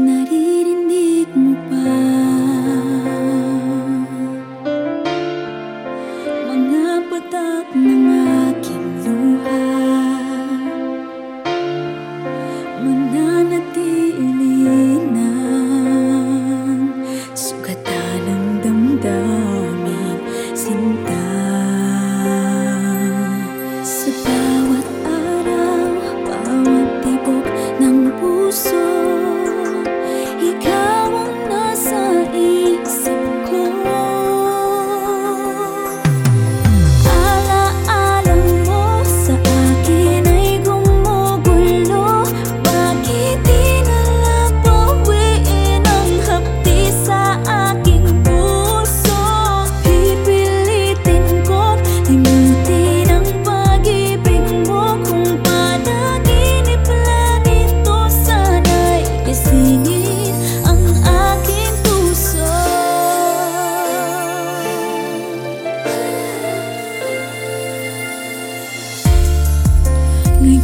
Naririnig mo pa. Mga patak na nga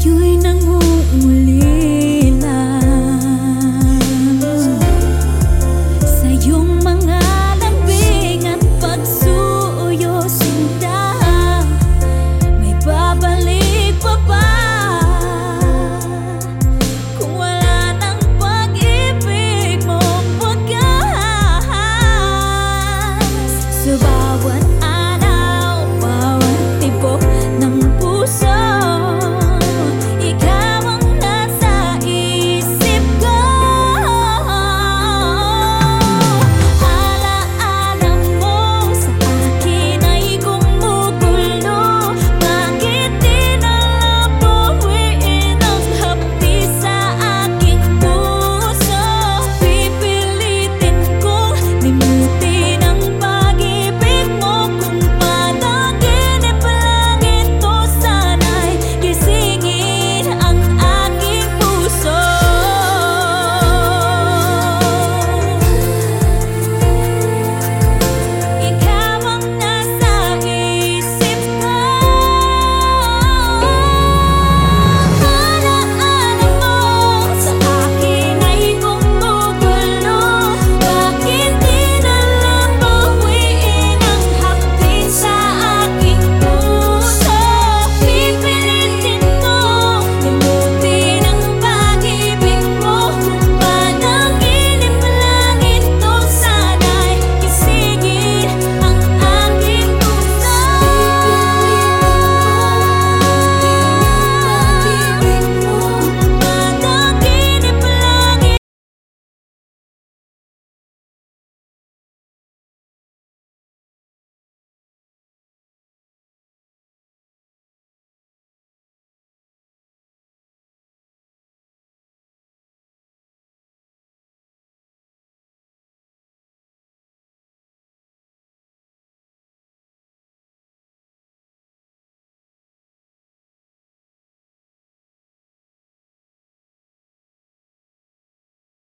chuối nắng hôn mùa liêu